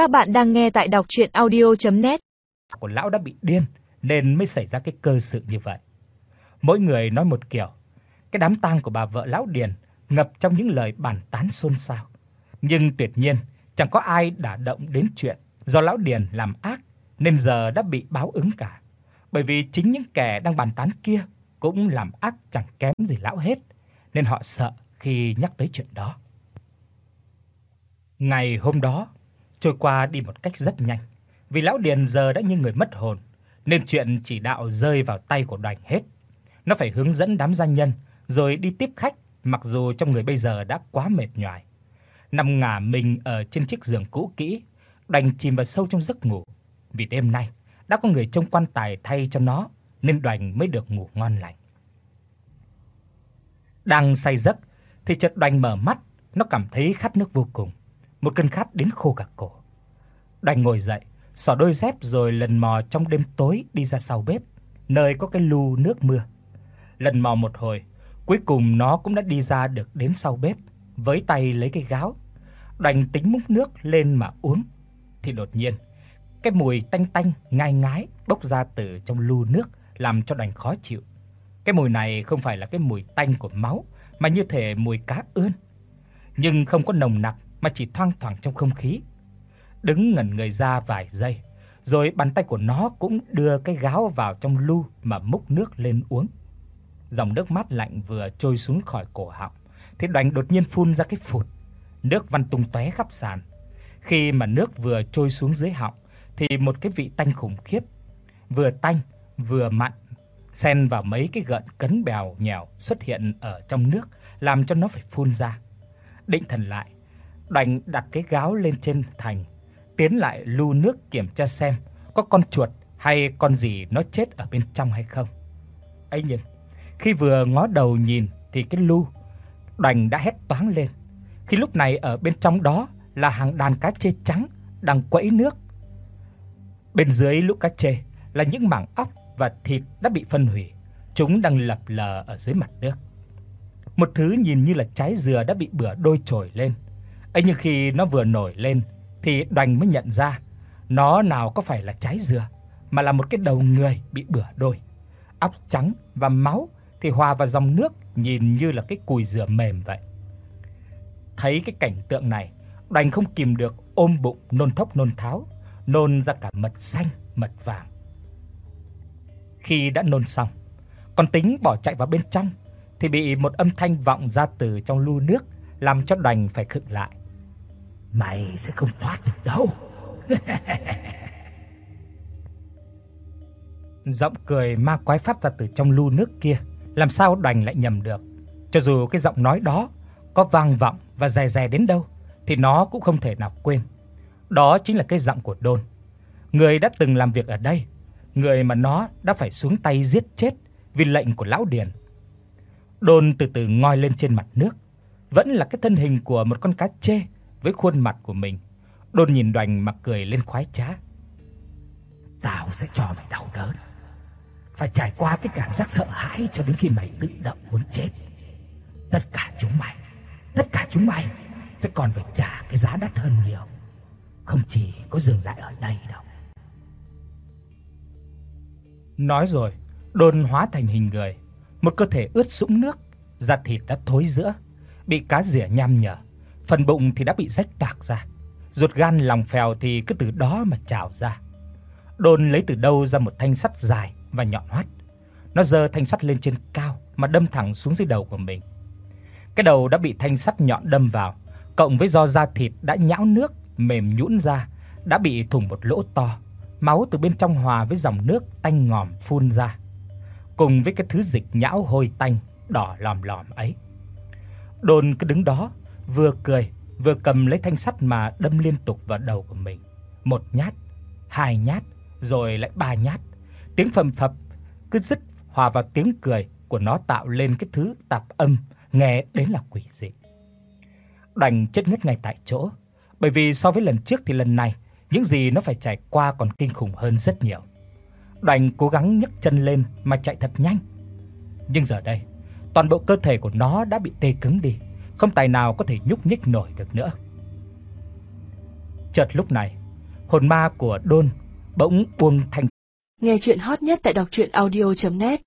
Các bạn đang nghe tại đọc audio net Của lão đã bị điên nên mới xảy ra cái cơ sự như vậy. Mỗi người nói một kiểu. Cái đám tang của bà vợ lão Điền ngập trong những lời bàn tán xôn xao. Nhưng tuyệt nhiên chẳng có ai đả động đến chuyện do lão Điền làm ác nên giờ đã bị báo ứng cả. Bởi vì chính những kẻ đang bàn tán kia cũng làm ác chẳng kém gì lão hết, nên họ sợ khi nhắc tới chuyện đó. Ngày hôm đó trôi qua đi một cách rất nhanh, vì lão Điền giờ đã như người mất hồn, nên chuyện chỉ đạo rơi vào tay của Đoành hết. Nó phải hướng dẫn đám gia nhân rồi đi tiếp khách, mặc dù trong người bây giờ đã quá mệt nhoài. Nằm ngả mình ở trên chiếc giường cũ kỹ, Đoành chìm vào sâu trong giấc ngủ, vì đêm nay đã có người trông quan tài thay cho nó nên Đoành mới được ngủ ngon lành. Đang say giấc thì chợt Đoành mở mắt, nó cảm thấy khát nước vô cùng, một cơn khát đến khô cả cổ đành ngồi dậy, xỏ đôi dép rồi lần mò trong đêm tối đi ra sau bếp, nơi có cái lu nước mưa. Lần mò một hồi, cuối cùng nó cũng đã đi ra được đến sau bếp, với tay lấy cái gáo. đành tính múc nước lên mà uống thì đột nhiên cái mùi tanh tanh ngai ngái bốc ra từ trong lu nước làm cho đành khó chịu. Cái mùi này không phải là cái mùi tanh của máu mà như thể mùi cá ươn, nhưng không có nồng nặc mà chỉ thoang thoảng trong không khí. Đứng ngẩn người ra vài giây, rồi bàn tay của nó cũng đưa cái gáo vào trong lu mà múc nước lên uống. Dòng nước mát lạnh vừa trôi xuống khỏi cổ họng, thì Đoành đột nhiên phun ra cái phụt, nước văng tung tóe khắp sàn. Khi mà nước vừa trôi xuống dưới họng thì một cái vị tanh khủng khiếp, vừa tanh vừa mặn xen vào mấy cái gợn cấn bèo nhèo xuất hiện ở trong nước, làm cho nó phải phun ra. Định thần lại, Đoành đặt cái gáo lên trên thành, tiến lại lu nước kiểm tra xem có con chuột hay con gì nó chết ở bên trong hay không. Ấy nhìn khi vừa ngó đầu nhìn thì cái lu đành đã hét toáng lên. Khi lúc này ở bên trong đó là hàng đàn cá trê trắng đang quẫy nước. Bên dưới lũ cá trê là những mảng óc và thịt đã bị phân hủy, chúng đang lập lờ ở dưới mặt nước. Một thứ nhìn như là trái dừa đã bị bửa đôi trồi lên. Ấy nhưng khi nó vừa nổi lên thì Đoành mới nhận ra, nó nào có phải là trái dừa mà là một cái đầu người bị bửa đôi. Óc trắng và máu thì hòa vào dòng nước nhìn như là cái cùi dừa mềm vậy. Thấy cái cảnh tượng này, Đoành không kìm được ôm bụng nôn thốc nôn tháo, nôn ra cả mật xanh, mật vàng. Khi đã nôn xong, con tính bỏ chạy vào bên trong thì bị một âm thanh vọng ra từ trong lu nước làm cho Đoành phải khựng lại. Mày sẽ không thoát được đâu. giọng cười ma quái phát ra từ trong lu nước kia, làm sao Đoành lại nhầm được. Cho dù cái giọng nói đó có vang vọng và dè dè đến đâu thì nó cũng không thể nào quên. Đó chính là cái giọng của Đôn, người đã từng làm việc ở đây người mà nó đã phải xuống tay giết chết vì lệnh của lão Điền. Đôn từ từ ngoi lên trên mặt nước, vẫn là cái thân hình của một con cá trê với khuôn mặt của mình. Đôn nhìn Đoành mà cười lên khoái trá. Tao sẽ cho mày đau đớn. Phải trải qua cái cảm giác sợ hãi cho đến khi mày tự động muốn chết. Tất cả chúng mày, tất cả chúng mày sẽ còn phải trả cái giá đắt hơn nhiều. Không chỉ có dừng lại ở đây đâu. Nói rồi, đôn hóa thành hình người, một cơ thể ướt sũng nước, da thịt đã thối rữa, bị cá rỉa nham nhở, phần bụng thì đã bị rách toạc ra, ruột gan lòng phèo thì cứ từ đó mà trào ra. Đôn lấy từ đâu ra một thanh sắt dài và nhọn hoắt. Nó giơ thanh sắt lên trên cao mà đâm thẳng xuống dưới đầu của mình. Cái đầu đã bị thanh sắt nhọn đâm vào, cộng với do da thịt đã nhão nước, mềm nhũn ra, đã bị thủng một lỗ to máu từ bên trong hòa với dòng nước tanh ngòm phun ra, cùng với cái thứ dịch nhão hôi tanh đỏ lòm lòm ấy. Đồn cứ đứng đó, vừa cười, vừa cầm lấy thanh sắt mà đâm liên tục vào đầu của mình. Một nhát, hai nhát, rồi lại ba nhát. Tiếng phầm phập cứ dứt hòa vào tiếng cười của nó tạo lên cái thứ tạp âm nghe đến là quỷ dị. Đành chết ngất ngay tại chỗ, bởi vì so với lần trước thì lần này những gì nó phải trải qua còn kinh khủng hơn rất nhiều. Đành cố gắng nhấc chân lên mà chạy thật nhanh. Nhưng giờ đây, toàn bộ cơ thể của nó đã bị tê cứng đi, không tài nào có thể nhúc nhích nổi được nữa. Chợt lúc này, hồn ma của Đôn bỗng buông thành. Nghe truyện hot nhất tại doctruyenaudio.net